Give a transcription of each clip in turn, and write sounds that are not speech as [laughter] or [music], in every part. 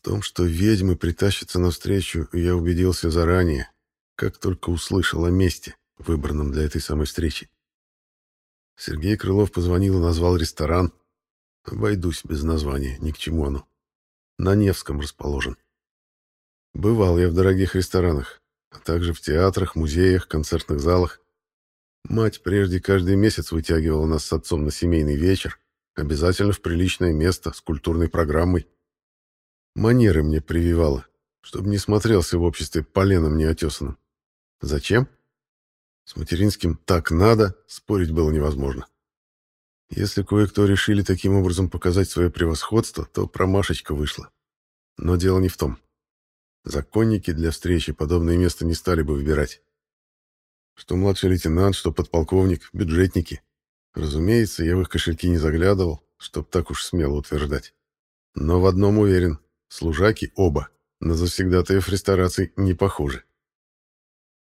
В том, что ведьмы притащатся навстречу, я убедился заранее, как только услышал о месте, выбранном для этой самой встречи. Сергей Крылов позвонил и назвал ресторан. Обойдусь без названия, ни к чему оно. На Невском расположен. Бывал я в дорогих ресторанах, а также в театрах, музеях, концертных залах. Мать прежде каждый месяц вытягивала нас с отцом на семейный вечер, обязательно в приличное место с культурной программой. Манеры мне прививала, чтобы не смотрелся в обществе поленом неотесанным. Зачем? С материнским «так надо» спорить было невозможно. Если кое-кто решили таким образом показать свое превосходство, то промашечка вышла. Но дело не в том. Законники для встречи подобное место не стали бы выбирать. Что младший лейтенант, что подполковник, бюджетники. Разумеется, я в их кошельки не заглядывал, чтоб так уж смело утверждать. Но в одном уверен, служаки оба, на завсегдатаев рестораций не похожи.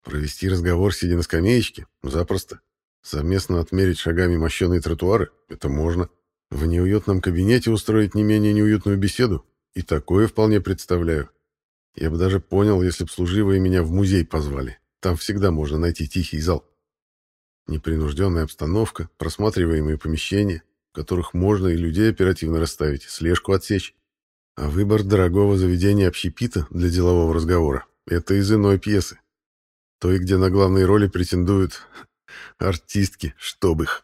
Провести разговор, сидя на скамеечке, запросто. Совместно отмерить шагами мощеные тротуары — это можно. В неуютном кабинете устроить не менее неуютную беседу. И такое вполне представляю. Я бы даже понял, если б служивые меня в музей позвали. Там всегда можно найти тихий зал. Непринужденная обстановка, просматриваемые помещения, в которых можно и людей оперативно расставить, слежку отсечь. А выбор дорогого заведения общепита для делового разговора — это из иной пьесы. Той, где на главные роли претендуют [laughs] артистки, чтоб их.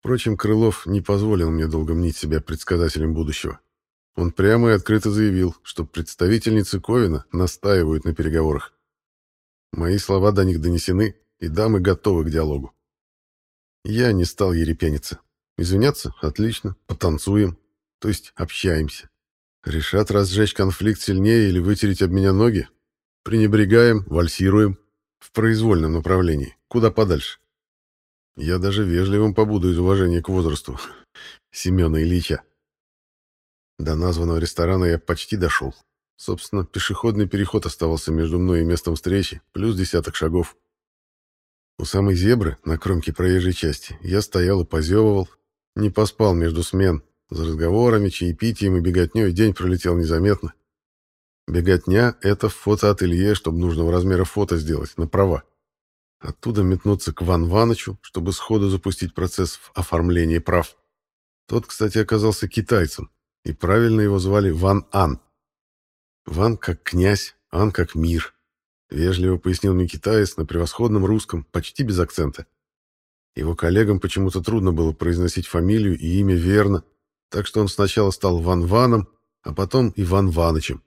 Впрочем, Крылов не позволил мне долго мнить себя предсказателем будущего. Он прямо и открыто заявил, что представительницы Ковина настаивают на переговорах. Мои слова до них донесены, и дамы готовы к диалогу. Я не стал ерепениться. Извиняться? Отлично. Потанцуем. То есть общаемся. Решат разжечь конфликт сильнее или вытереть об меня ноги? Пренебрегаем, вальсируем. В произвольном направлении. Куда подальше. Я даже вежливым побуду из уважения к возрасту [laughs] Семена Ильича. До названного ресторана я почти дошел. Собственно, пешеходный переход оставался между мной и местом встречи, плюс десяток шагов. У самой зебры, на кромке проезжей части, я стоял и позевывал. Не поспал между смен. За разговорами, чаепитием и беготней день пролетел незаметно. Беготня — это фотоателье, чтобы нужного размера фото сделать, на права. Оттуда метнуться к Ван Ванычу, чтобы сходу запустить процесс оформления прав. Тот, кстати, оказался китайцем, и правильно его звали Ван Ан. Ван как князь, Ан как мир. Вежливо пояснил мне китаец на превосходном русском, почти без акцента. Его коллегам почему-то трудно было произносить фамилию и имя верно, так что он сначала стал Ван Ваном, а потом Иван Ванычем.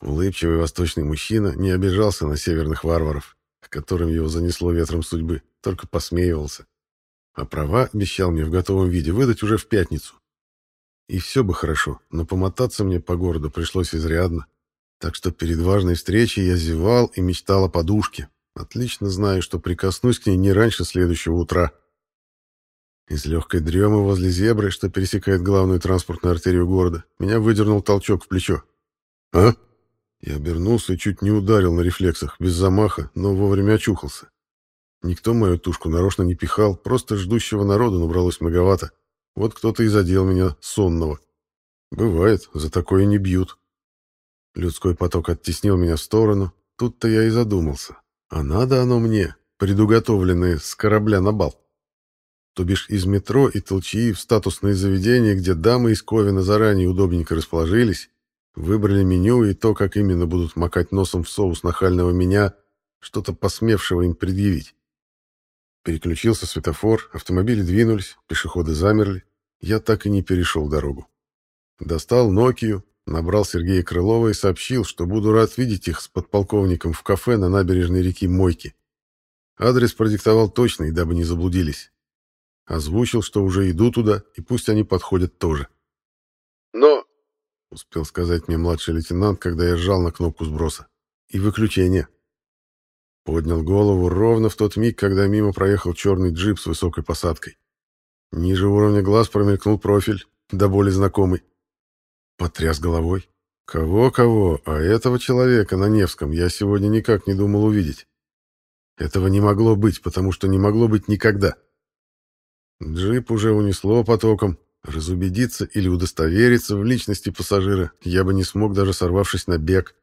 Улыбчивый восточный мужчина не обижался на северных варваров, к которым его занесло ветром судьбы, только посмеивался. А права обещал мне в готовом виде выдать уже в пятницу. И все бы хорошо, но помотаться мне по городу пришлось изрядно. Так что перед важной встречей я зевал и мечтал о подушке, отлично зная, что прикоснусь к ней не раньше следующего утра. Из легкой дремы возле зебры, что пересекает главную транспортную артерию города, меня выдернул толчок в плечо. «А?» Я обернулся и чуть не ударил на рефлексах, без замаха, но вовремя очухался. Никто мою тушку нарочно не пихал, просто ждущего народу набралось многовато. Вот кто-то и задел меня сонного. Бывает, за такое не бьют. Людской поток оттеснил меня в сторону. Тут-то я и задумался. А надо оно мне, предуготовленное с корабля на бал. То бишь из метро и толчии в статусные заведения, где дамы из Ковина заранее удобненько расположились, выбрали меню и то, как именно будут макать носом в соус нахального меня, что-то посмевшего им предъявить. Переключился светофор, автомобили двинулись, пешеходы замерли. Я так и не перешел дорогу. Достал Нокию, набрал Сергея Крылова и сообщил, что буду рад видеть их с подполковником в кафе на набережной реки Мойки. Адрес продиктовал точный, дабы не заблудились. Озвучил, что уже иду туда, и пусть они подходят тоже. «Но...» — успел сказать мне младший лейтенант, когда я сжал на кнопку сброса. «И выключение». Поднял голову ровно в тот миг, когда мимо проехал черный джип с высокой посадкой. Ниже уровня глаз промелькнул профиль, до боли знакомый. Потряс головой. Кого-кого, а этого человека на Невском я сегодня никак не думал увидеть. Этого не могло быть, потому что не могло быть никогда. Джип уже унесло потоком, Разубедиться или удостовериться в личности пассажира я бы не смог, даже сорвавшись на бег.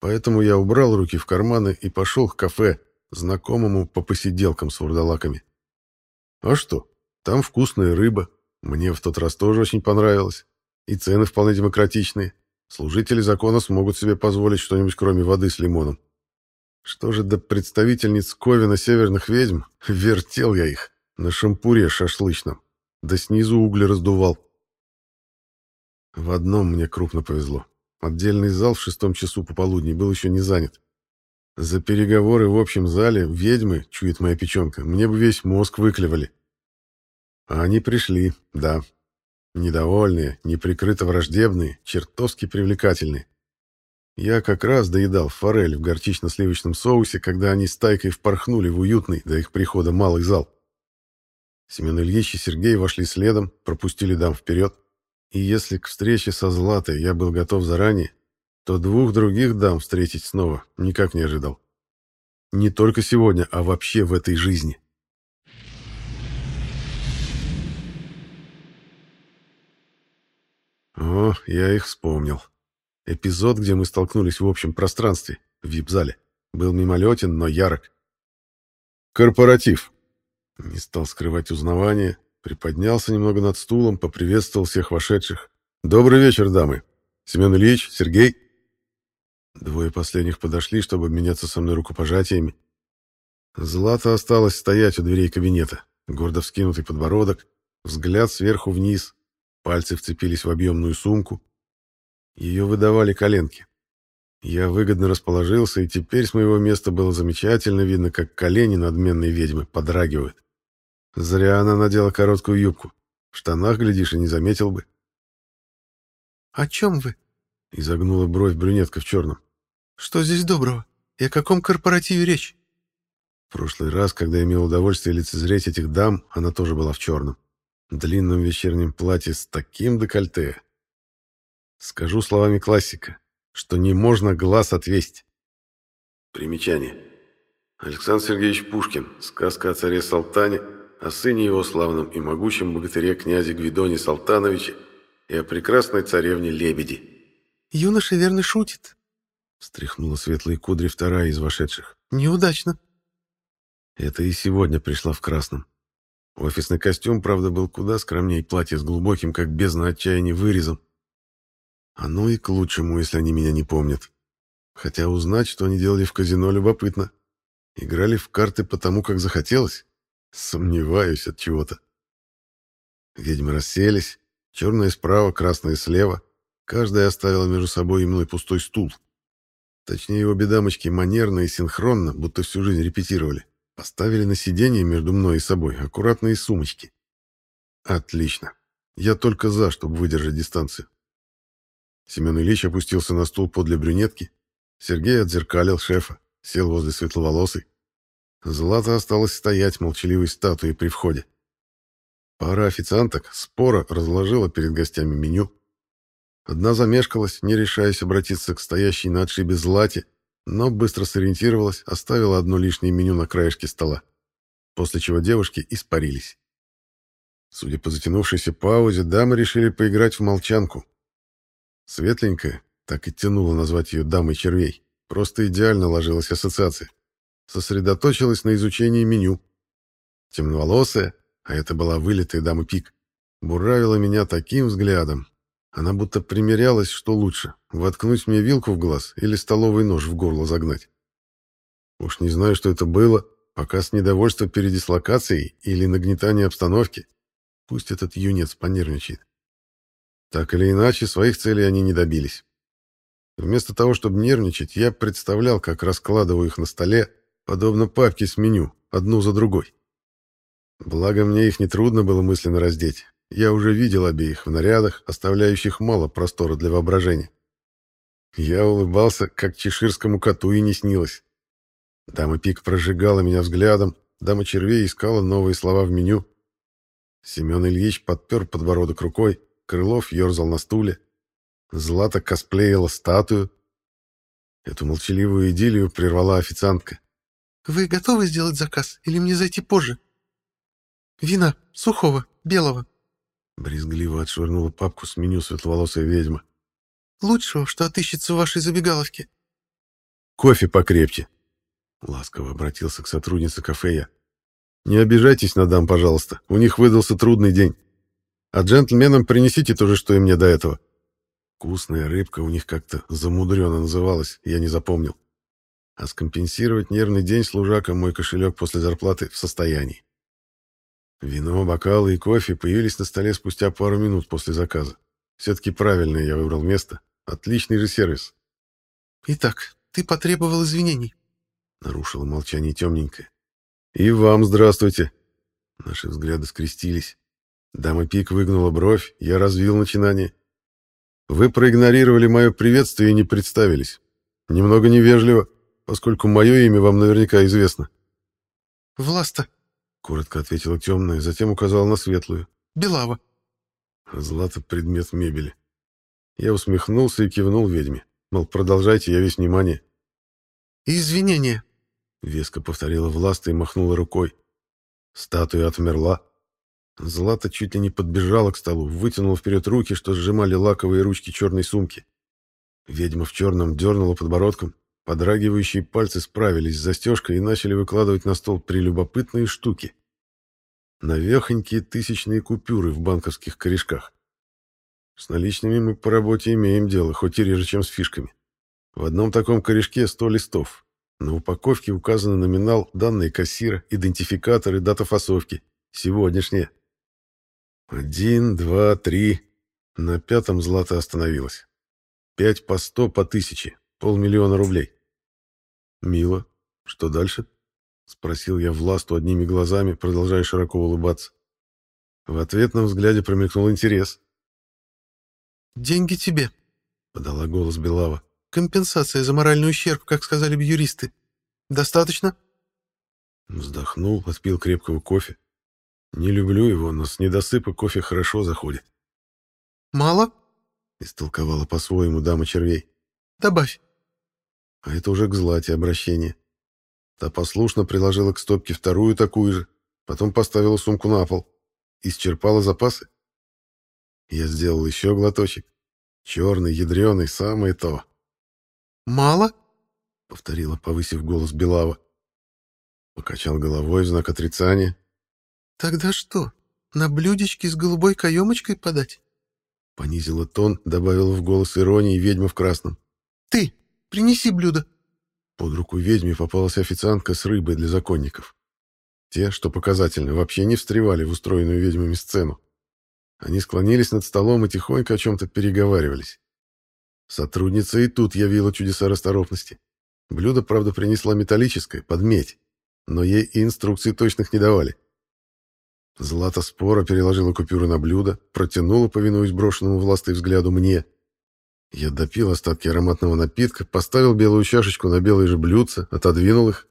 Поэтому я убрал руки в карманы и пошел к кафе, знакомому по посиделкам с вурдалаками. А что? Там вкусная рыба. Мне в тот раз тоже очень понравилось. И цены вполне демократичные. Служители закона смогут себе позволить что-нибудь кроме воды с лимоном. Что же до представительниц Ковина северных ведьм, [laughs] вертел я их на шампуре шашлычном, да снизу угли раздувал. В одном мне крупно повезло. Отдельный зал в шестом часу пополудни был еще не занят. За переговоры в общем зале ведьмы, чует моя печенка, мне бы весь мозг выклевали. А они пришли, да. Недовольные, неприкрыто враждебные, чертовски привлекательные. Я как раз доедал форель в горчично-сливочном соусе, когда они с тайкой впорхнули в уютный до их прихода малый зал. Семен Ильич и Сергей вошли следом, пропустили дам вперед. И если к встрече со Златой я был готов заранее, то двух других дам встретить снова никак не ожидал. Не только сегодня, а вообще в этой жизни. О, я их вспомнил. Эпизод, где мы столкнулись в общем пространстве, в вип-зале, был мимолетен, но ярок. Корпоратив. Не стал скрывать узнавание, Приподнялся немного над стулом, поприветствовал всех вошедших. «Добрый вечер, дамы. Семен Ильич, Сергей». Двое последних подошли, чтобы обменяться со мной рукопожатиями. Злата осталась стоять у дверей кабинета. Гордо вскинутый подбородок, взгляд сверху вниз, пальцы вцепились в объемную сумку. Ее выдавали коленки. Я выгодно расположился, и теперь с моего места было замечательно видно, как колени надменной ведьмы подрагивают. Зря она надела короткую юбку. В штанах, глядишь, и не заметил бы. «О чем вы?» — изогнула бровь брюнетка в черном. «Что здесь доброго? И о каком корпоративе речь?» В прошлый раз, когда я имел удовольствие лицезреть этих дам, она тоже была в черном. Длинном вечернем платье с таким декольте. Скажу словами классика, что не можно глаз отвесть. Примечание. Александр Сергеевич Пушкин. Сказка о царе Салтане о сыне его славном и могучем богатыре князе Гвидоне Салтановиче и о прекрасной царевне Лебеди. «Юноша верно шутит», — встряхнула светлые кудри вторая из вошедших. «Неудачно». Это и сегодня пришла в красном. Офисный костюм, правда, был куда скромнее платья с глубоким, как бездна отчаяния, вырезом. Оно и к лучшему, если они меня не помнят. Хотя узнать, что они делали в казино, любопытно. Играли в карты потому, как захотелось. Сомневаюсь от чего-то. Ведьмы расселись, черные справа, красные слева. Каждая оставила между собой и мной пустой стул. Точнее, обе дамочки манерно и синхронно, будто всю жизнь репетировали, поставили на сиденье между мной и собой аккуратные сумочки. Отлично. Я только за, чтобы выдержать дистанцию. Семен Ильич опустился на стул подле брюнетки. Сергей отзеркалил шефа, сел возле светловолосой. Злата осталась стоять молчаливой статуей при входе. Пара официанток спора разложила перед гостями меню. Одна замешкалась, не решаясь обратиться к стоящей на отшибе Злате, но быстро сориентировалась, оставила одно лишнее меню на краешке стола, после чего девушки испарились. Судя по затянувшейся паузе, дамы решили поиграть в молчанку. Светленькая, так и тянуло назвать ее дамой червей, просто идеально ложилась ассоциация сосредоточилась на изучении меню. Темноволосая, а это была вылитая дама Пик, буравила меня таким взглядом. Она будто примерялась, что лучше, воткнуть мне вилку в глаз или столовый нож в горло загнать. Уж не знаю, что это было, показ недовольства передислокацией или нагнетание обстановки. Пусть этот юнец понервничает. Так или иначе, своих целей они не добились. Вместо того, чтобы нервничать, я представлял, как раскладываю их на столе, подобно папке с меню, одну за другой. Благо мне их нетрудно было мысленно раздеть. Я уже видел обеих в нарядах, оставляющих мало простора для воображения. Я улыбался, как чеширскому коту и не снилось. Дама Пик прожигала меня взглядом, дама Червей искала новые слова в меню. Семен Ильич подпер подбородок рукой, Крылов ерзал на стуле. Злата косплеила статую. Эту молчаливую идиллию прервала официантка. «Вы готовы сделать заказ или мне зайти позже?» «Вина, сухого, белого». Брезгливо отшвырнула папку с меню светловолосая ведьма. Лучшего, что отыщется в вашей забегаловке. Кофе покрепче. Ласково обратился к сотруднице кафе я. Не обижайтесь на дам, пожалуйста. У них выдался трудный день. А джентльменам принесите то же, что и мне до этого. Вкусная рыбка у них как-то замудренно называлась, я не запомнил. А скомпенсировать нервный день служака мой кошелек после зарплаты в состоянии. Вино, бокалы и кофе появились на столе спустя пару минут после заказа. Все-таки правильное я выбрал место. Отличный же сервис. «Итак, ты потребовал извинений», — нарушила молчание темненькая. «И вам здравствуйте». Наши взгляды скрестились. Дама Пик выгнула бровь, я развил начинание. «Вы проигнорировали мое приветствие и не представились. Немного невежливо, поскольку мое имя вам наверняка известно». «Власта», Коротко ответила темная, затем указала на светлую. «Белава». Злато — предмет мебели. Я усмехнулся и кивнул ведьме. Мол, продолжайте, я весь внимание. «Извинения», — веско повторила Власта и махнула рукой. Статуя отмерла. Злата чуть ли не подбежала к столу, вытянула вперед руки, что сжимали лаковые ручки черной сумки. Ведьма в черном дернула подбородком, Подрагивающие пальцы справились с застежкой и начали выкладывать на стол прелюбопытные штуки. Навехонькие тысячные купюры в банковских корешках. С наличными мы по работе имеем дело, хоть и реже, чем с фишками. В одном таком корешке 100 листов. На упаковке указаны номинал, данные кассира, идентификатор и дата фасовки. Сегодняшняя. Один, два, три. На пятом злато остановилось. Пять по сто по тысяче. Полмиллиона рублей. Мило. Что дальше? Спросил я Власту одними глазами, продолжая широко улыбаться. В ответном взгляде промелькнул интерес. «Деньги тебе», — подала голос Белава. «Компенсация за моральный ущерб, как сказали бы юристы. Достаточно?» Вздохнул, отпил крепкого кофе. Не люблю его, но с недосыпа кофе хорошо заходит. «Мало?» — истолковала по-своему дама червей. «Добавь». А это уже к Злате обращение. Та послушно приложила к стопке вторую такую же, потом поставила сумку на пол. Исчерпала запасы. Я сделал еще глоточек. Черный, ядреный, самое то. «Мало?» — повторила, повысив голос Белава. Покачал головой в знак отрицания. «Тогда что, на блюдечке с голубой каемочкой подать?» Понизила тон, добавила в голос иронии ведьма в красном. «Ты!» Принеси блюдо». Под руку ведьме попалась официантка с рыбой для законников. Те, что показательно, вообще не встревали в устроенную ведьмами сцену. Они склонились над столом и тихонько о чем-то переговаривались. Сотрудница и тут явила чудеса расторопности. Блюдо, правда, принесла металлическое, под медь, но ей и инструкций точных не давали. Злата спора переложила купюры на блюдо, протянула, повинуясь брошенному властой взгляду, мне — я допил остатки ароматного напитка, поставил белую чашечку на белые же блюдце, отодвинул их.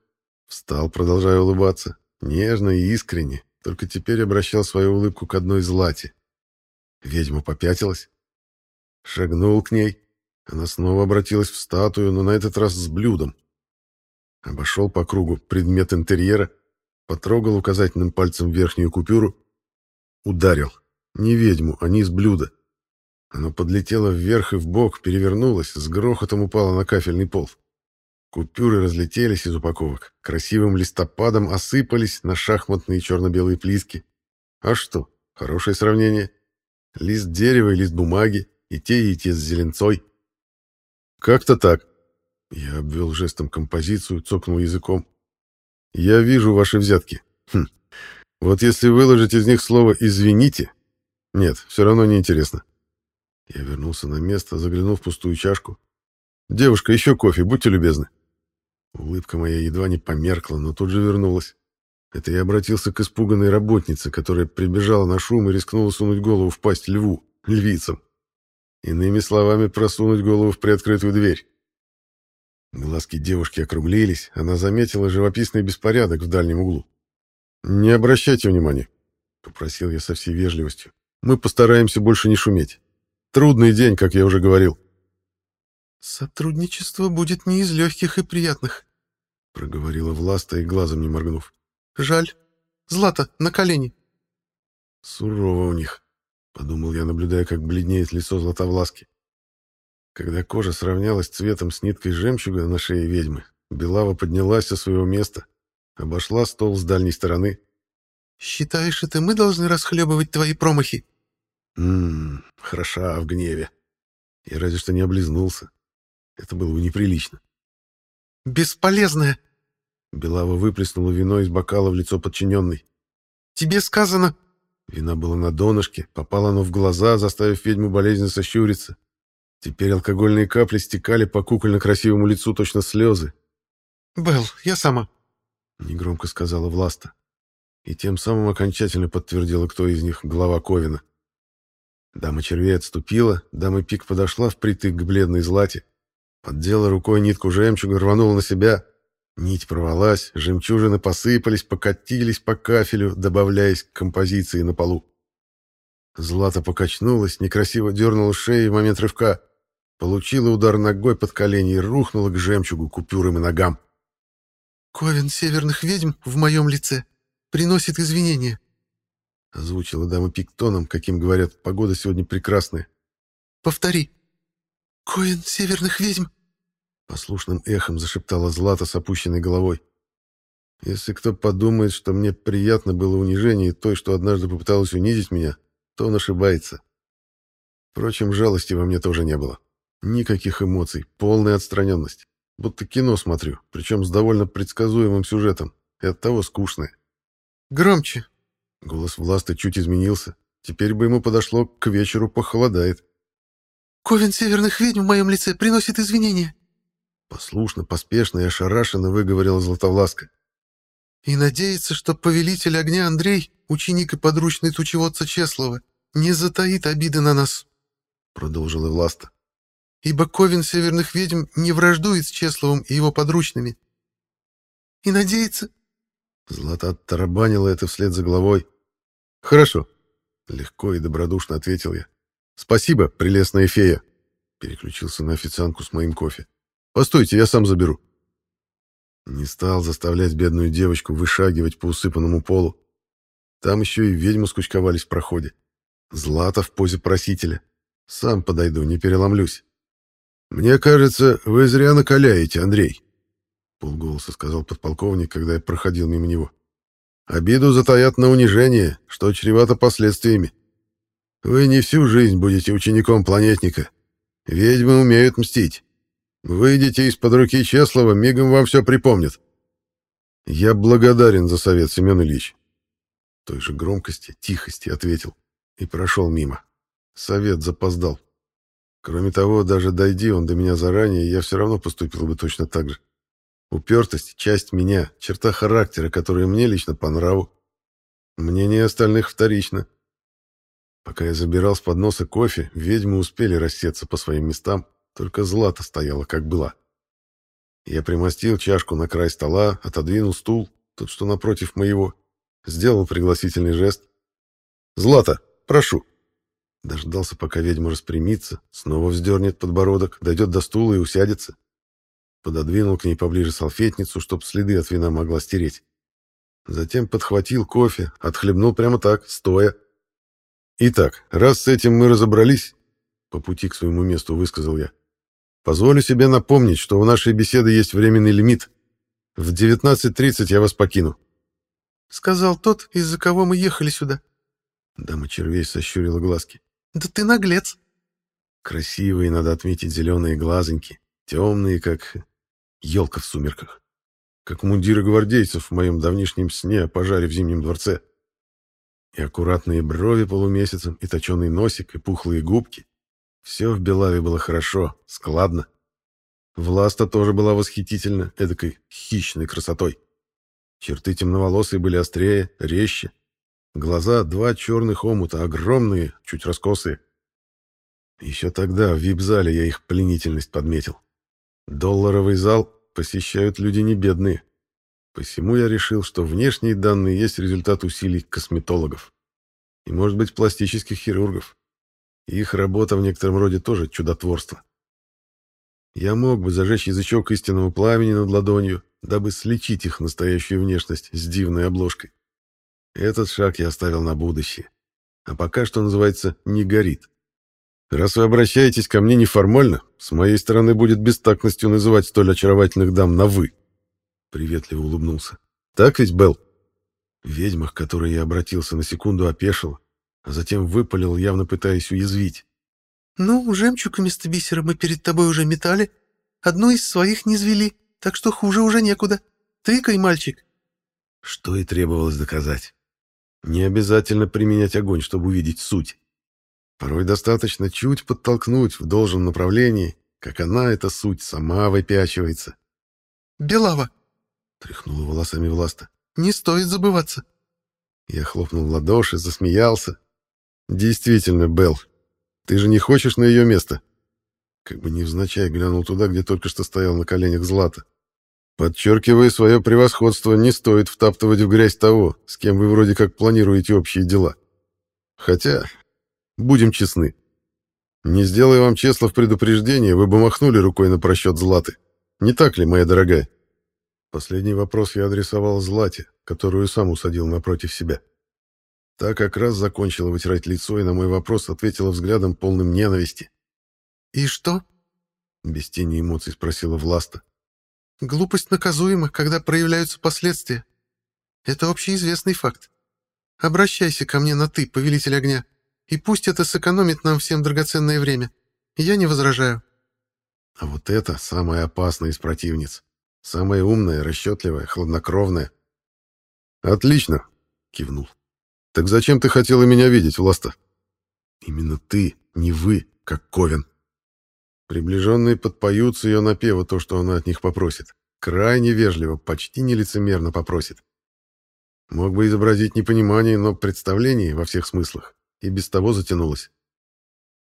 Встал, продолжая улыбаться. Нежно и искренне, только теперь обращал свою улыбку к одной злате. Ведьма попятилась. Шагнул к ней. Она снова обратилась в статую, но на этот раз с блюдом. Обошел по кругу предмет интерьера, потрогал указательным пальцем верхнюю купюру. Ударил. Не ведьму, а низ блюда. Оно подлетело вверх и вбок, перевернулось, с грохотом упало на кафельный пол. Купюры разлетелись из упаковок, красивым листопадом осыпались на шахматные черно-белые плитки. А что, хорошее сравнение. Лист дерева и лист бумаги, и те, и те с зеленцой. Как-то так. Я обвел жестом композицию, цокнул языком. Я вижу ваши взятки. Хм. Вот если выложить из них слово «извините», нет, все равно неинтересно. Я вернулся на место, заглянул в пустую чашку. «Девушка, еще кофе, будьте любезны». Улыбка моя едва не померкла, но тут же вернулась. Это я обратился к испуганной работнице, которая прибежала на шум и рискнула сунуть голову в пасть льву, львицам. Иными словами, просунуть голову в приоткрытую дверь. Глазки девушки округлились, она заметила живописный беспорядок в дальнем углу. «Не обращайте внимания», — попросил я со всей вежливостью. «Мы постараемся больше не шуметь». Трудный день, как я уже говорил. «Сотрудничество будет не из легких и приятных», — проговорила Власта и глазом не моргнув. «Жаль. Злата, на колени». Сурово у них. — подумал я, наблюдая, как бледнеет лицо Златовласки. Когда кожа сравнялась цветом с ниткой жемчуга на шее ведьмы, Белава поднялась со своего места, обошла стол с дальней стороны. «Считаешь, это мы должны расхлебывать твои промахи?» «Ммм, хороша в гневе. Я разве что не облизнулся. Это было бы неприлично». «Бесполезная!» Белава выплеснула вино из бокала в лицо подчиненной. «Тебе сказано...» Вина была на донышке, попало оно в глаза, заставив ведьму болезненно сощуриться. Теперь алкогольные капли стекали по кукольно-красивому лицу точно слезы. «Белл, я сама», — негромко сказала Власта. И тем самым окончательно подтвердила, кто из них глава Ковина. Дама червей отступила, дама пик подошла впритык к бледной злате, поддела рукой нитку жемчуга, рванула на себя. Нить порвалась, жемчужины посыпались, покатились по кафелю, добавляясь к композиции на полу. Злата покачнулась, некрасиво дернула шею в момент рывка, получила удар ногой под колени и рухнула к жемчугу, купюрам и ногам. «Ковен северных ведьм в моем лице приносит извинения», — озвучила дама пиктоном, каким говорят, погода сегодня прекрасная. «Повтори. Ковен северных ведьм Послушным эхом зашептала Злата с опущенной головой. Если кто подумает, что мне приятно было унижение той, что однажды попыталась унизить меня, то он ошибается. Впрочем, жалости во мне тоже не было. Никаких эмоций, полная отстраненность. Будто кино смотрю, причем с довольно предсказуемым сюжетом, и оттого скучное. «Громче!» Голос Власты чуть изменился. Теперь бы ему подошло, к вечеру похолодает. «Ковен северных ведьм в моем лице приносит извинения. Послушно, поспешно и ошарашенно выговорила Златовласка. «И надеется, что повелитель огня Андрей, ученик и подручный тучеводца Чеслова, не затаит обиды на нас», — продолжила Власта. «Ибо Ковен Северных Ведьм не враждует с Чесловым и его подручными. И надеется...» Злата оттарабанила это вслед за головой. «Хорошо», — легко и добродушно ответил я. «Спасибо, прелестная фея», — переключился на официантку с моим кофе. Постойте, я сам заберу. Не стал заставлять бедную девочку вышагивать по усыпанному полу. Там еще и ведьмы скучковались в проходе. Злата в позе просителя. Сам подойду, не переломлюсь. «Мне кажется, вы зря накаляете, Андрей», — полголоса сказал подполковник, когда я проходил мимо него. «Обиду затаят на унижение, что чревато последствиями. Вы не всю жизнь будете учеником планетника. Ведьмы умеют мстить. Выйдите из-под руки Чеслова, мигом вам все припомнит. Я благодарен за совет, Семен Ильич. Той же громкости, тихости ответил и прошел мимо. Совет запоздал. Кроме того, даже дойди он до меня заранее, я все равно поступил бы точно так же. Упертость — часть меня, черта характера, которая мне лично по нраву. Мнение остальных вторично. Пока я забирал с подноса кофе, ведьмы успели рассеться по своим местам, только Злата стояла, как была. Я примостил чашку на край стола, отодвинул стул, тот, что напротив моего, сделал пригласительный жест. «Злата, прошу!» Дождался, пока ведьма распрямится, снова вздернет подбородок, дойдет до стула и усядется. Пододвинул к ней поближе салфетницу, чтоб следы от вина могла стереть. Затем подхватил кофе, отхлебнул прямо так, стоя. «Итак, раз с этим мы разобрались...» По пути к своему месту высказал я. Позволю себе напомнить, что у нашей беседы есть временный лимит. В 19.30 я вас покину. Сказал тот, из-за кого мы ехали сюда. Дама червей сощурила глазки. Да ты наглец. Красивые, надо отметить, зеленые глазоньки. Темные, как елка в сумерках. Как мундиры гвардейцев в моем давнишнем сне о пожаре в Зимнем дворце. И аккуратные брови полумесяцем, и точеный носик, и пухлые губки. Все в Белаве было хорошо, складно. Власта тоже была восхитительна, эдакой хищной красотой. Черты темноволосые были острее, резче. Глаза два черных омута, огромные, чуть раскосые. Еще тогда в вип-зале я их пленительность подметил. Долларовый зал посещают люди не бедные. Посему я решил, что внешние данные есть результат усилий косметологов. И, может быть, пластических хирургов. Их работа в некотором роде тоже чудотворство. Я мог бы зажечь язычок истинного пламени над ладонью, дабы слечить их настоящую внешность с дивной обложкой. Этот шаг я оставил на будущее. А пока, что называется, не горит. Раз вы обращаетесь ко мне неформально, с моей стороны будет бестактностью называть столь очаровательных дам на «вы». Приветливо улыбнулся. Так ведь, Белл? Ведьма, к которой я обратился, на секунду опешила, а затем выпалил, явно пытаясь уязвить. «Ну, жемчуг вместо бисера мы перед тобой уже метали. Одну из своих не звели, так что хуже уже некуда. Тыкай, мальчик». Что и требовалось доказать. Не обязательно применять огонь, чтобы увидеть суть. Порой достаточно чуть подтолкнуть в должном направлении, как она, эта суть, сама выпячивается. «Белава!» — тряхнула волосами Власта. «Не стоит забываться». Я хлопнул в ладоши, засмеялся. «Действительно, Белл, ты же не хочешь на ее место?» Как бы невзначай глянул туда, где только что стоял на коленях Злата. Подчеркивая свое превосходство, не стоит втаптывать в грязь того, с кем вы вроде как планируете общие дела. Хотя, будем честны, не сделая вам Чеслов предупреждение, вы бы махнули рукой на просчет Златы. Не так ли, моя дорогая? Последний вопрос я адресовал Злате, которую сам усадил напротив себя. Та как раз закончила вытирать лицо и на мой вопрос ответила взглядом полным ненависти. «И что?» — без тени эмоций спросила Власта. «Глупость наказуема, когда проявляются последствия. Это общеизвестный факт. Обращайся ко мне на «ты», повелитель огня, и пусть это сэкономит нам всем драгоценное время. Я не возражаю». А вот это самая опасная из противниц. Самая умная, расчетливая, хладнокровная. «Отлично!» — кивнул. «Так зачем ты хотела меня видеть, Власта?» «Именно ты, не вы, как Ковен». Приближенные подпоются ее напева то, что она от них попросит. Крайне вежливо, почти нелицемерно попросит. Мог бы изобразить непонимание, но представление во всех смыслах и без того затянулось.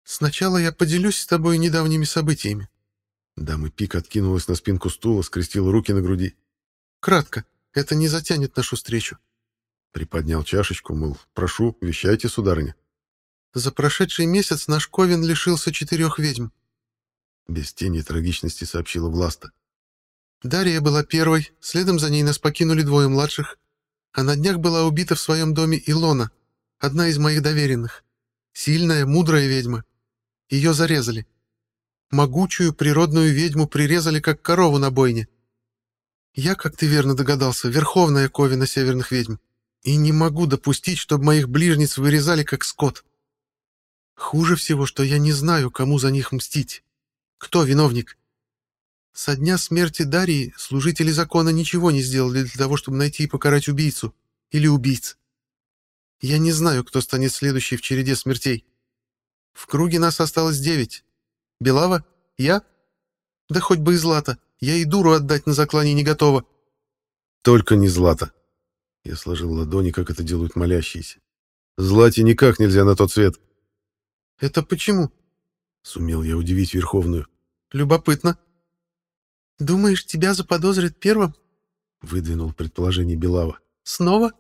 «Сначала я поделюсь с тобой недавними событиями». Дама Пик откинулась на спинку стула, скрестила руки на груди. «Кратко. Это не затянет нашу встречу». Приподнял чашечку, мол, прошу, вещайте, сударыня. «За прошедший месяц наш Ковен лишился четырех ведьм. Без тени трагичности сообщила Власта. Дарья была первой, следом за ней нас покинули двое младших, а на днях была убита в своем доме Илона, одна из моих доверенных. Сильная, мудрая ведьма. Ее зарезали. Могучую природную ведьму прирезали, как корову на бойне. Я, как ты верно догадался, верховная ковина северных ведьм, и не могу допустить, чтобы моих ближниц вырезали, как скот. Хуже всего, что я не знаю, кому за них мстить. Кто виновник? Со дня смерти Дарьи служители закона ничего не сделали для того, чтобы найти и покарать убийцу. Или убийц. Я не знаю, кто станет следующий в череде смертей. В круге нас осталось девять. Белава? Я? Да хоть бы и Злата. Я и дуру отдать на заклане не готова. Только не Злата. Я сложил ладони, как это делают молящиеся. Злате никак нельзя на тот свет. Это почему? Сумел я удивить Верховную. Любопытно. Думаешь, тебя заподозрят первым? Выдвинул предположение Белава. Снова?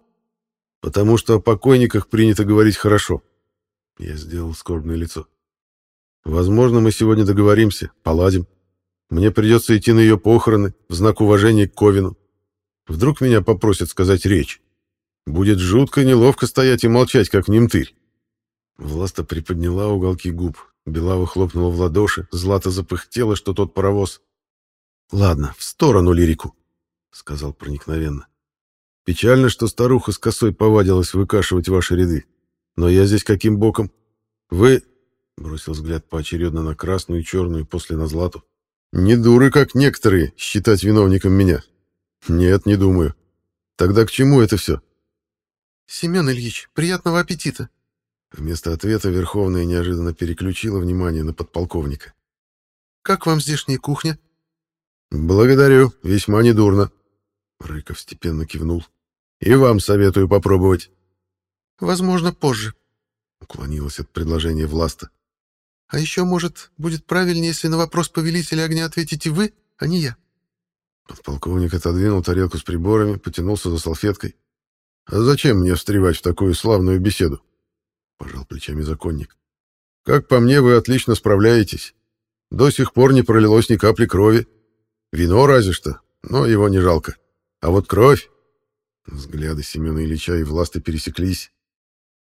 Потому что о покойниках принято говорить хорошо. Я сделал скорбное лицо. Возможно, мы сегодня договоримся, поладим. Мне придется идти на ее похороны в знак уважения к Ковину. Вдруг меня попросят сказать речь. Будет жутко неловко стоять и молчать, как немтырь. Власта приподняла уголки губ, Белава хлопнула в ладоши, Злата запыхтела, что тот паровоз. «Ладно, в сторону лирику», — сказал проникновенно. «Печально, что старуха с косой повадилась выкашивать ваши ряды. Но я здесь каким боком? Вы...» — бросил взгляд поочередно на красную и черную, после на Злату. «Не дуры, как некоторые, считать виновником меня. Нет, не думаю. Тогда к чему это все?» «Семен Ильич, приятного аппетита!» Вместо ответа Верховная неожиданно переключила внимание на подполковника. «Как вам здешняя кухня?» «Благодарю, весьма недурно», — Рыков степенно кивнул. «И вам советую попробовать». «Возможно, позже», — уклонилась от предложения Власта. «А еще, может, будет правильнее, если на вопрос повелителя огня ответите вы, а не я». Подполковник отодвинул тарелку с приборами, потянулся за салфеткой. «А зачем мне встревать в такую славную беседу?» — пожал плечами законник. «Как по мне, вы отлично справляетесь. До сих пор не пролилось ни капли крови. Вино разве что, но его не жалко. А вот кровь...» Взгляды Семена Ильича и Власты пересеклись.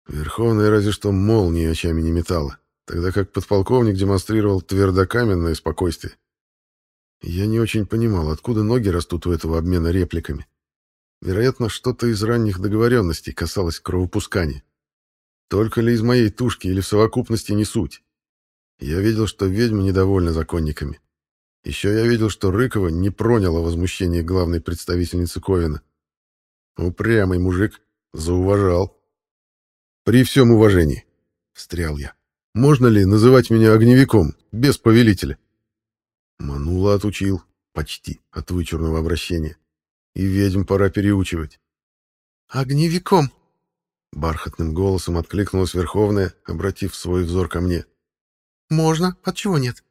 Верховная разве что молнии очами не метала, тогда как подполковник демонстрировал твердокаменное спокойствие. Я не очень понимал, откуда ноги растут у этого обмена репликами. Вероятно, что-то из ранних договоренностей касалось кровопускания. Только ли из моей тушки или в совокупности не суть? Я видел, что ведьма недовольна законниками. Еще я видел, что Рыкова не проняло возмущение главной представительницы Ковина. Упрямый мужик, зауважал. «При всем уважении», — встрял я, — «можно ли называть меня огневиком, без повелителя?» Манула отучил, почти, от вычурного обращения. И ведьм пора переучивать. «Огневиком!» Бархатным голосом откликнулась Верховная, обратив свой взор ко мне. «Можно, отчего нет?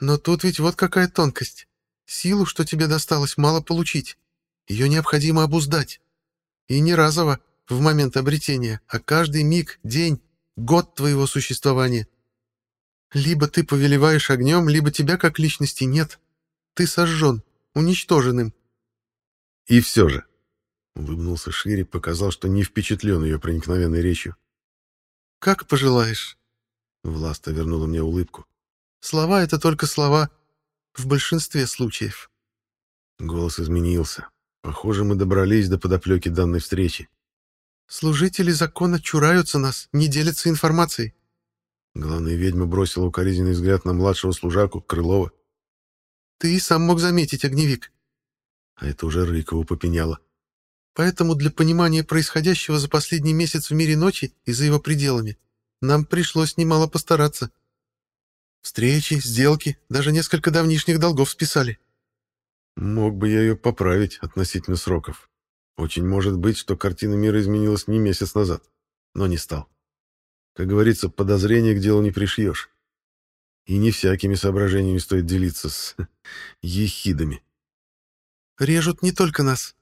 Но тут ведь вот какая тонкость. Силу, что тебе досталось, мало получить. Ее необходимо обуздать. И не разово, в момент обретения, а каждый миг, день, год твоего существования. Либо ты повелеваешь огнем, либо тебя как личности нет. Ты сожжен, уничтоженным. И все же. Улыбнулся шире, показал, что не впечатлен ее проникновенной речью. Как пожелаешь. Власта вернула мне улыбку. Слова — это только слова. В большинстве случаев. Голос изменился. Похоже, мы добрались до подоплеки данной встречи. Служители закона чураются нас, не делятся информацией. Главная ведьма бросила укоризненный взгляд на младшего служаку, Крылова. «Ты и сам мог заметить, огневик». А это уже Рыкова попеняла. «Поэтому для понимания происходящего за последний месяц в мире ночи и за его пределами нам пришлось немало постараться. Встречи, сделки, даже несколько давнишних долгов списали». «Мог бы я ее поправить относительно сроков. Очень может быть, что картина мира изменилась не месяц назад, но не стал. Как говорится, подозрения к делу не пришьешь. И не всякими соображениями стоит делиться с [laughs] ехидами. «Режут не только нас», —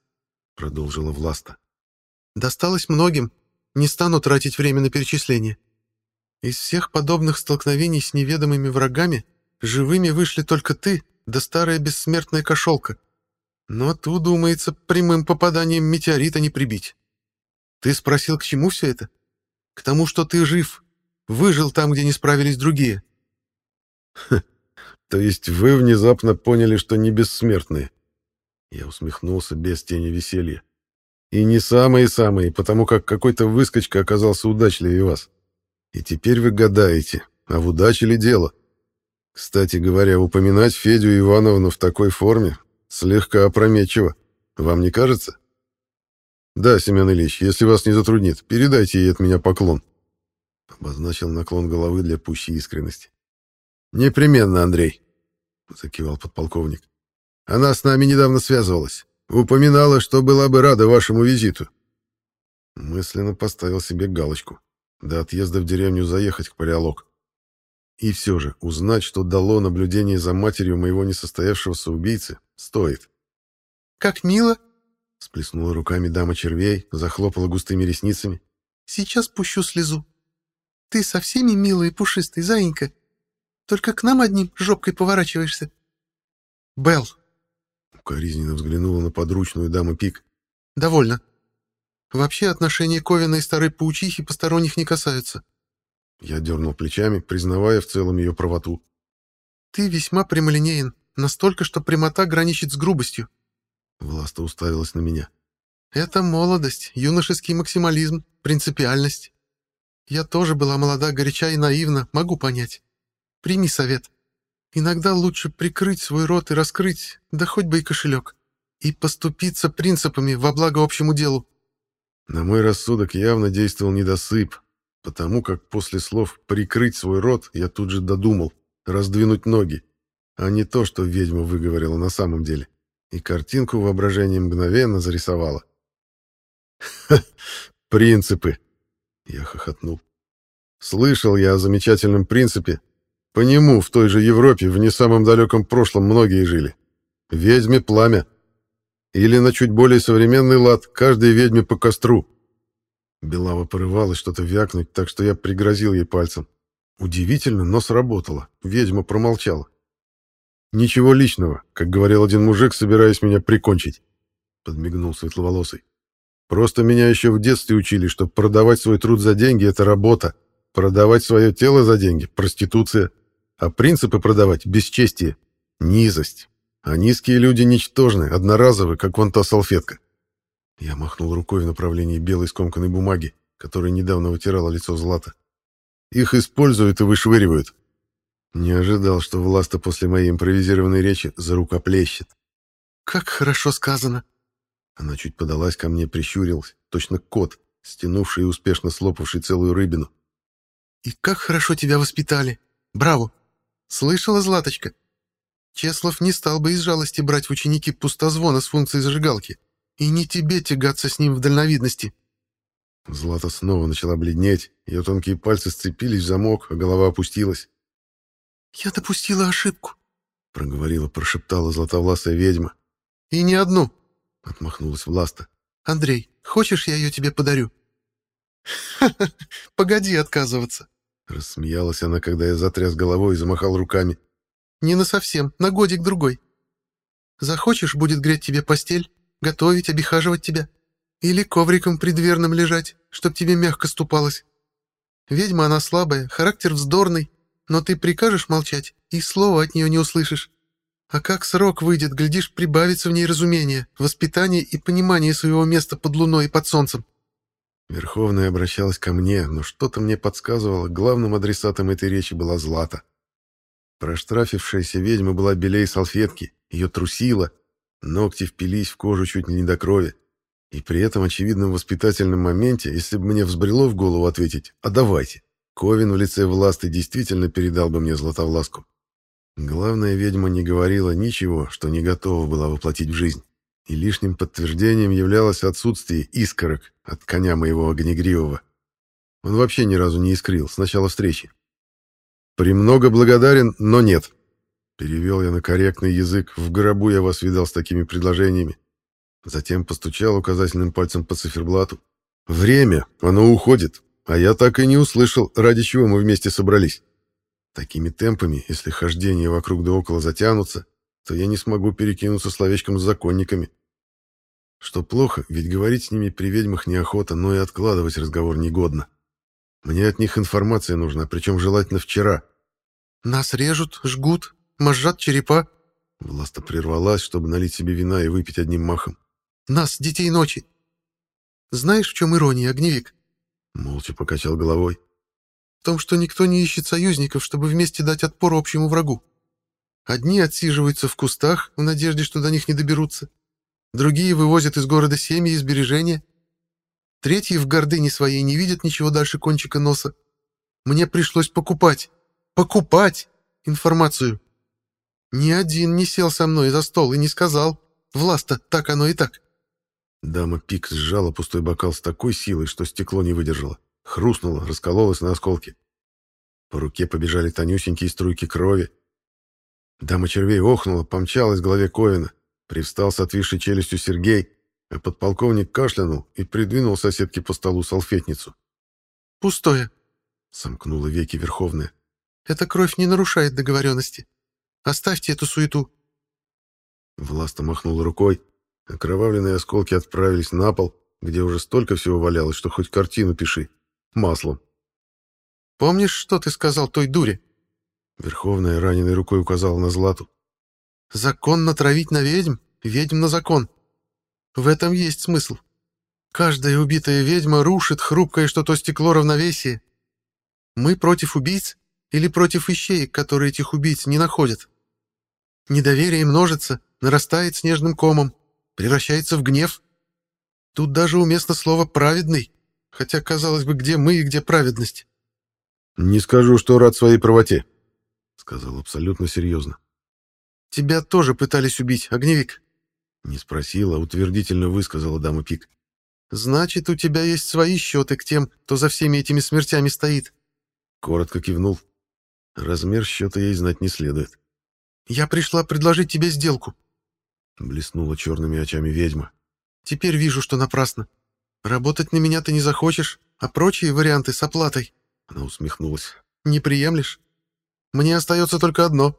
продолжила Власта. «Досталось многим. Не стану тратить время на перечисление. Из всех подобных столкновений с неведомыми врагами живыми вышли только ты да старая бессмертная кошелка. Но ту, думается, прямым попаданием метеорита не прибить. Ты спросил, к чему все это? К тому, что ты жив, выжил там, где не справились другие. [laughs] То есть вы внезапно поняли, что не бессмертные? Я усмехнулся без тени веселья. И не самые-самые, потому как какой-то выскочка оказался удачливее вас. И теперь вы гадаете, а в удаче ли дело? Кстати говоря, упоминать Федю Ивановну в такой форме слегка опрометчиво. Вам не кажется? «Да, Семен Ильич, если вас не затруднит, передайте ей от меня поклон». Обозначил наклон головы для пущей искренности. «Непременно, Андрей», — закивал подполковник. «Она с нами недавно связывалась. Упоминала, что была бы рада вашему визиту». Мысленно поставил себе галочку. До отъезда в деревню заехать к палеолог. И все же узнать, что дало наблюдение за матерью моего несостоявшегося убийцы, стоит. «Как мило!» Сплеснула руками дама червей, захлопала густыми ресницами. «Сейчас пущу слезу. Ты со всеми милый и пушистый, заинька. Только к нам одним жопкой поворачиваешься». «Белл!» Укоризненно взглянула на подручную даму Пик. «Довольно. Вообще отношения Ковина и старой паучихи посторонних не касаются». Я дернул плечами, признавая в целом ее правоту. «Ты весьма прямолинеен, настолько, что прямота граничит с грубостью. Власта уставилась на меня. «Это молодость, юношеский максимализм, принципиальность. Я тоже была молода, горяча и наивна, могу понять. Прими совет. Иногда лучше прикрыть свой рот и раскрыть, да хоть бы и кошелек, и поступиться принципами во благо общему делу». На мой рассудок явно действовал недосып, потому как после слов «прикрыть свой рот» я тут же додумал раздвинуть ноги, а не то, что ведьма выговорила на самом деле и картинку воображение мгновенно зарисовало. «Ха! Принципы!» Я хохотнул. «Слышал я о замечательном принципе. По нему в той же Европе в не самом далеком прошлом многие жили. Ведьме пламя. Или на чуть более современный лад каждой ведьме по костру». Белава порывалась что-то вякнуть, так что я пригрозил ей пальцем. Удивительно, но сработало. Ведьма промолчала. «Ничего личного», как говорил один мужик, собираясь меня прикончить. Подмигнул светловолосый. Просто меня еще в детстве учили, что продавать свой труд за деньги — это работа. Продавать свое тело за деньги — проституция. А принципы продавать — бесчестие, низость. А низкие люди ничтожны, одноразовы, как вон та салфетка. Я махнул рукой в направлении белой скомканной бумаги, которая недавно вытирала лицо Злата. Их используют и вышвыривают. Не ожидал, что Власта после моей импровизированной речи за рукоплещет. «Как хорошо сказано!» Она чуть подалась ко мне, прищурилась, точно кот, стянувший и успешно слопавший целую рыбину. «И как хорошо тебя воспитали! Браво! Слышала, Златочка? Чеслов не стал бы из жалости брать в ученики пустозвона с функцией зажигалки. И не тебе тягаться с ним в дальновидности. Злата снова начала бледнеть, ее тонкие пальцы сцепились в замок, а голова опустилась. «Я допустила ошибку», — проговорила, прошептала златовласая ведьма. «И не одну», — отмахнулась Власта. «Андрей, хочешь, я ее тебе подарю?» «Ха-ха, погоди отказываться», — рассмеялась она, когда я затряс головой и замахал руками. «Не на совсем, на годик-другой. Захочешь, будет греть тебе постель, готовить, обихаживать тебя. Или ковриком предверным лежать, чтоб тебе мягко ступалось. Ведьма она слабая, характер вздорный, но ты прикажешь молчать, и слова от нее не услышишь. А как срок выйдет, глядишь, прибавится в ней разумение, воспитание и понимание своего места под луной и под солнцем. Верховная обращалась ко мне, но что-то мне подсказывало, главным адресатом этой речи была Злата. Проштрафившаяся ведьма была белей салфетки, ее трусила, ногти впились в кожу чуть ли не до крови. И при этом очевидном воспитательном моменте, если бы мне взбрело в голову ответить «А давайте», Ковин в лице власты действительно передал бы мне Златовласку. Главная ведьма не говорила ничего, что не готова была воплотить в жизнь. И лишним подтверждением являлось отсутствие искорок от коня моего огнегривого. Он вообще ни разу не искрил с начала встречи. «Премного благодарен, но нет», — перевел я на корректный язык. «В гробу я вас видал с такими предложениями. Затем постучал указательным пальцем по циферблату. «Время! Оно уходит! А я так и не услышал, ради чего мы вместе собрались. Такими темпами, если хождения вокруг да около затянутся, то я не смогу перекинуться словечком с законниками. Что плохо, ведь говорить с ними при ведьмах неохота, но и откладывать разговор негодно. Мне от них информация нужна, причем желательно вчера». «Нас режут, жгут, мозжат черепа». Власта прервалась, чтобы налить себе вина и выпить одним махом. Нас, детей ночи. Знаешь, в чем ирония, огневик? Молча покачал головой. В том, что никто не ищет союзников, чтобы вместе дать отпор общему врагу. Одни отсиживаются в кустах в надежде, что до них не доберутся. Другие вывозят из города семьи и сбережения. Третьи в гордыне своей не видят ничего дальше кончика носа. Мне пришлось покупать, покупать информацию. Ни один не сел со мной за стол и не сказал, «Власта, так оно и так». Дама Пик сжала пустой бокал с такой силой, что стекло не выдержало. Хрустнуло, раскололось на осколки. По руке побежали тонюсенькие струйки крови. Дама червей охнула, помчалась к голове Ковина. Привстал с отвисшей челюстью Сергей, а подполковник кашлянул и придвинул соседке по столу салфетницу. «Пустое», — сомкнула веки Верховная. «Эта кровь не нарушает договоренности. Оставьте эту суету». Власта махнула рукой, Окровавленные осколки отправились на пол, где уже столько всего валялось, что хоть картину пиши. Маслом. «Помнишь, что ты сказал той дуре?» Верховная раненой рукой указала на Злату. «Закон натравить на ведьм, ведьм на закон. В этом есть смысл. Каждая убитая ведьма рушит хрупкое что-то стекло равновесия. Мы против убийц или против ищеек, которые этих убийц не находят? Недоверие множится, нарастает снежным комом превращается в гнев. Тут даже уместно слово «праведный», хотя, казалось бы, где мы и где праведность. «Не скажу, что рад своей правоте», — сказал абсолютно серьезно. «Тебя тоже пытались убить, огневик?» Не спросила, утвердительно высказала дама Пик. «Значит, у тебя есть свои счеты к тем, кто за всеми этими смертями стоит». Коротко кивнул. Размер счета ей знать не следует. «Я пришла предложить тебе сделку», Блеснула черными очами ведьма. «Теперь вижу, что напрасно. Работать на меня ты не захочешь, а прочие варианты с оплатой...» Она усмехнулась. «Не приемлешь? Мне остается только одно».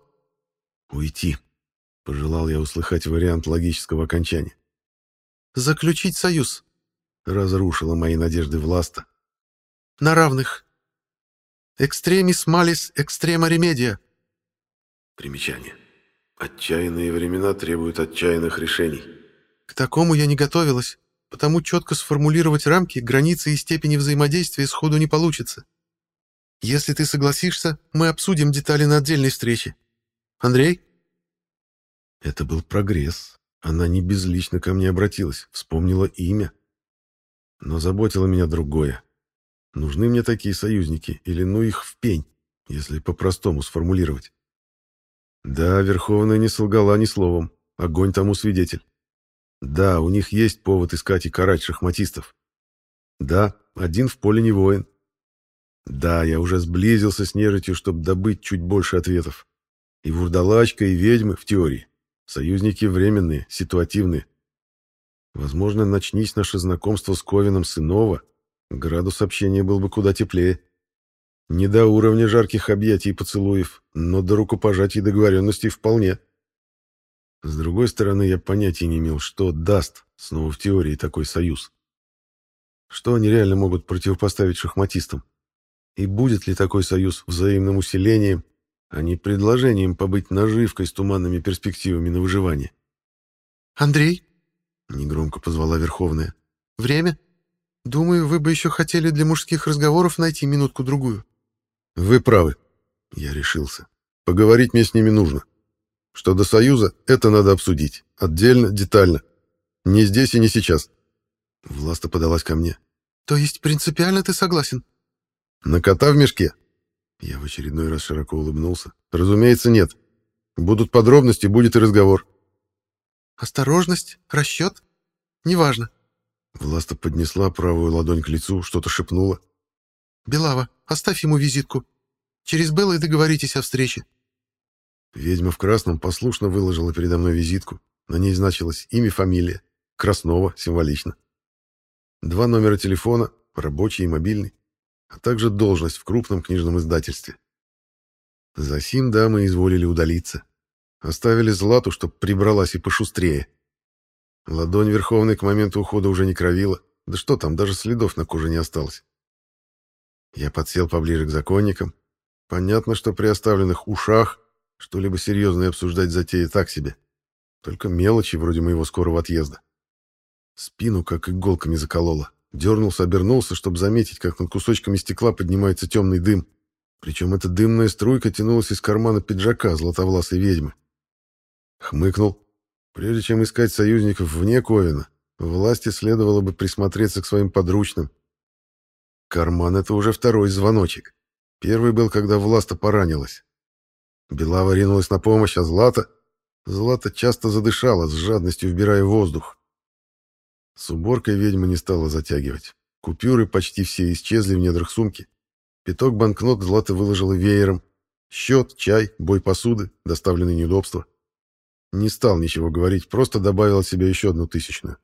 «Уйти», — пожелал я услыхать вариант логического окончания. «Заключить союз. разрушила мои надежды Власта. «На равных. Экстремис малис экстрема ремедия». Примечание. Отчаянные времена требуют отчаянных решений. К такому я не готовилась, потому четко сформулировать рамки, границы и степени взаимодействия сходу не получится. Если ты согласишься, мы обсудим детали на отдельной встрече. Андрей? Это был прогресс. Она не безлично ко мне обратилась, вспомнила имя. Но заботило меня другое. Нужны мне такие союзники, или ну их в пень, если по-простому сформулировать. Да, Верховная не солгала ни словом. Огонь тому свидетель. Да, у них есть повод искать и карать шахматистов. Да, один в поле не воин. Да, я уже сблизился с нежитью, чтобы добыть чуть больше ответов. И вурдалачка, и ведьмы, в теории. Союзники временные, ситуативные. Возможно, начнись наше знакомство с Ковином Сынова, градус общения был бы куда теплее. Не до уровня жарких объятий и поцелуев, но до рукопожатий и договоренностей вполне. С другой стороны, я понятия не имел, что даст, снова в теории, такой союз. Что они реально могут противопоставить шахматистам? И будет ли такой союз взаимным усилением, а не предложением побыть наживкой с туманными перспективами на выживание? «Андрей?» — негромко позвала Верховная. «Время? Думаю, вы бы еще хотели для мужских разговоров найти минутку-другую». «Вы правы», — я решился. «Поговорить мне с ними нужно. Что до Союза, это надо обсудить. Отдельно, детально. Не здесь и не сейчас». Власта подалась ко мне. «То есть принципиально ты согласен?» На кота в мешке? Я в очередной раз широко улыбнулся. Разумеется, нет. Будут подробности, будет и разговор. Осторожность, расчет? Неважно. Власта поднесла правую ладонь к лицу, что-то шепнула. Белава, оставь ему визитку. Через Беллой договоритесь о встрече. Ведьма в красном послушно выложила передо мной визитку. На ней значилось имя, фамилия. Краснова, символично. Два номера телефона, рабочий и мобильный а также должность в крупном книжном издательстве. Засим дамы изволили удалиться. Оставили Злату, чтоб прибралась и пошустрее. Ладонь Верховной к моменту ухода уже не кровила. Да что там, даже следов на коже не осталось. Я подсел поближе к законникам. Понятно, что при оставленных ушах что-либо серьезное обсуждать затея так себе. Только мелочи, вроде моего скорого отъезда. Спину как иголками закололо. Дернулся, обернулся, чтобы заметить, как над кусочками стекла поднимается темный дым. Причем эта дымная струйка тянулась из кармана пиджака златовласой ведьмы. Хмыкнул. Прежде чем искать союзников вне Ковина, власти следовало бы присмотреться к своим подручным. Карман — это уже второй звоночек. Первый был, когда Власта поранилась. Белава ринулась на помощь, а Злата... Злата часто задышала, с жадностью вбирая воздух. С уборкой ведьма не стала затягивать. Купюры почти все исчезли в недрах сумки. Пяток банкнот Злата выложила веером. Счет, чай, бой посуды, доставленные неудобства. Не стал ничего говорить, просто добавил от себя еще одну тысячную.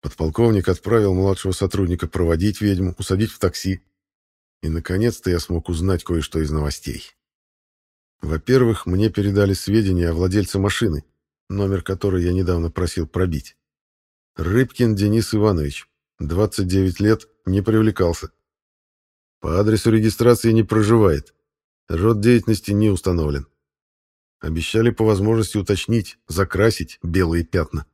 Подполковник отправил младшего сотрудника проводить ведьму, усадить в такси. И, наконец-то, я смог узнать кое-что из новостей. Во-первых, мне передали сведения о владельце машины, номер которой я недавно просил пробить. Рыбкин Денис Иванович, 29 лет, не привлекался. По адресу регистрации не проживает. Род деятельности не установлен. Обещали по возможности уточнить, закрасить белые пятна.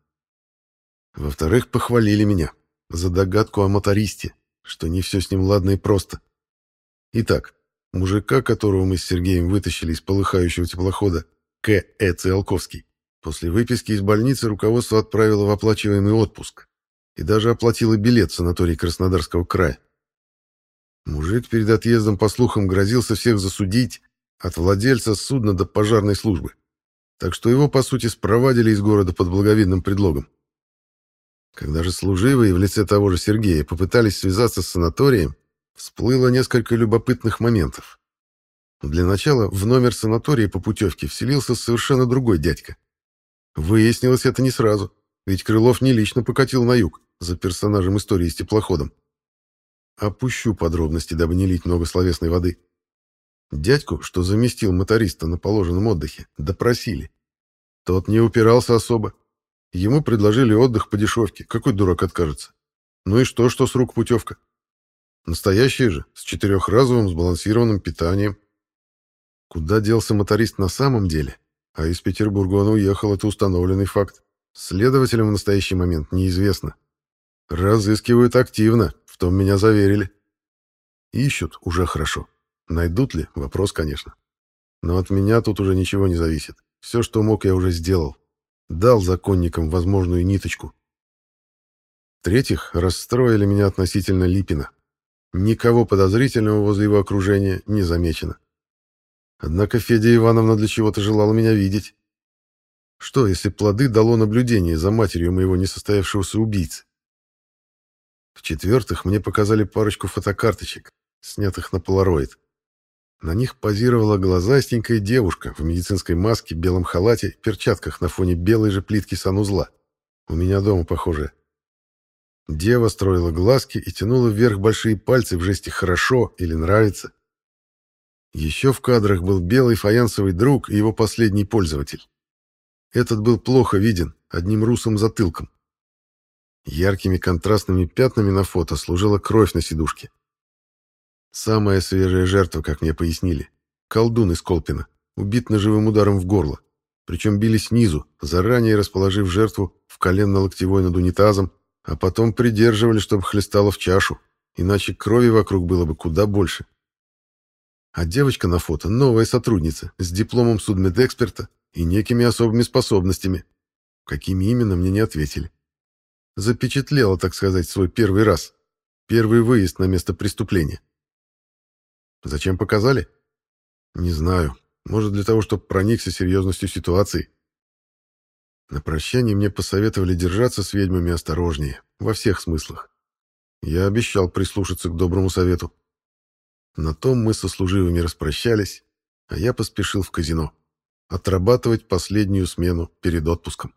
Во-вторых, похвалили меня за догадку о мотористе, что не все с ним ладно и просто. Итак, мужика, которого мы с Сергеем вытащили из полыхающего теплохода, К.Э. Циолковский, После выписки из больницы руководство отправило в оплачиваемый отпуск и даже оплатило билет в санаторий Краснодарского края. Мужик перед отъездом, по слухам, грозился всех засудить, от владельца судна до пожарной службы. Так что его, по сути, спровадили из города под благовидным предлогом. Когда же служивые в лице того же Сергея попытались связаться с санаторием, всплыло несколько любопытных моментов. Для начала в номер санатория по путевке вселился совершенно другой дядька. Выяснилось это не сразу, ведь Крылов не лично покатил на юг за персонажем истории с теплоходом. Опущу подробности, дабы не лить много словесной воды. Дядьку, что заместил моториста на положенном отдыхе, допросили. Тот не упирался особо. Ему предложили отдых по дешевке, какой дурак откажется. Ну и что, что с рук путевка? Настоящая же, с четырехразовым сбалансированным питанием. Куда делся моторист на самом деле? А из Петербурга он уехал, это установленный факт. Следователям в настоящий момент неизвестно. Разыскивают активно, в том меня заверили. Ищут, уже хорошо. Найдут ли? Вопрос, конечно. Но от меня тут уже ничего не зависит. Все, что мог, я уже сделал. Дал законникам возможную ниточку. В-третьих, расстроили меня относительно Липина. Никого подозрительного возле его окружения не замечено. Однако Федя Ивановна для чего-то желала меня видеть. Что, если плоды дало наблюдение за матерью моего несостоявшегося убийцы? В-четвертых, мне показали парочку фотокарточек, снятых на полароид. На них позировала глазастенькая девушка в медицинской маске, белом халате, перчатках на фоне белой же плитки санузла. У меня дома похожая. Дева строила глазки и тянула вверх большие пальцы в жесте «хорошо» или «нравится». Еще в кадрах был белый фаянсовый друг и его последний пользователь. Этот был плохо виден, одним русым затылком. Яркими контрастными пятнами на фото служила кровь на сидушке. Самая свежая жертва, как мне пояснили. Колдун из Колпина, убит ножевым ударом в горло. Причем били снизу, заранее расположив жертву в коленно-локтевой над унитазом, а потом придерживали, чтобы хлестало в чашу, иначе крови вокруг было бы куда больше. А девочка на фото — новая сотрудница, с дипломом судмедэксперта и некими особыми способностями. Какими именно, мне не ответили. Запечатлела, так сказать, свой первый раз. Первый выезд на место преступления. Зачем показали? Не знаю. Может, для того, чтобы проникся серьезностью ситуации. На прощание мне посоветовали держаться с ведьмами осторожнее, во всех смыслах. Я обещал прислушаться к доброму совету. На том мы со служивыми распрощались, а я поспешил в казино. Отрабатывать последнюю смену перед отпуском.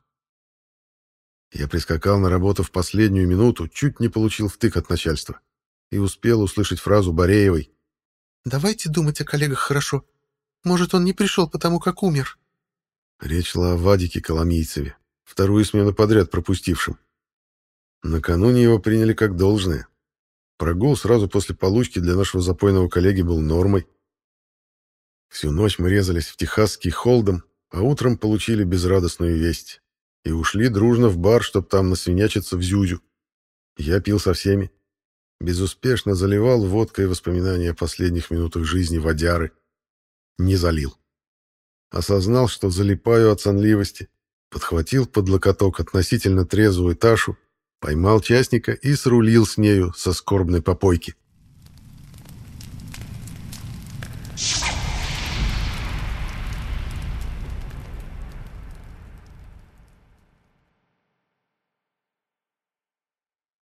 Я прискакал на работу в последнюю минуту, чуть не получил втык от начальства. И успел услышать фразу Бореевой. «Давайте думать о коллегах хорошо. Может, он не пришел потому, как умер». Речь шла о Вадике Коломийцеве, вторую смену подряд пропустившем. Накануне его приняли как должное. Прогул сразу после получки для нашего запойного коллеги был нормой. Всю ночь мы резались в техасский холдом, а утром получили безрадостную весть. И ушли дружно в бар, чтоб там насвинячиться в зюзю. Я пил со всеми. Безуспешно заливал водкой воспоминания о последних минутах жизни водяры. Не залил. Осознал, что залипаю от сонливости, подхватил под локоток относительно трезвую Ташу, поймал частника и срулил с нею со скорбной попойки.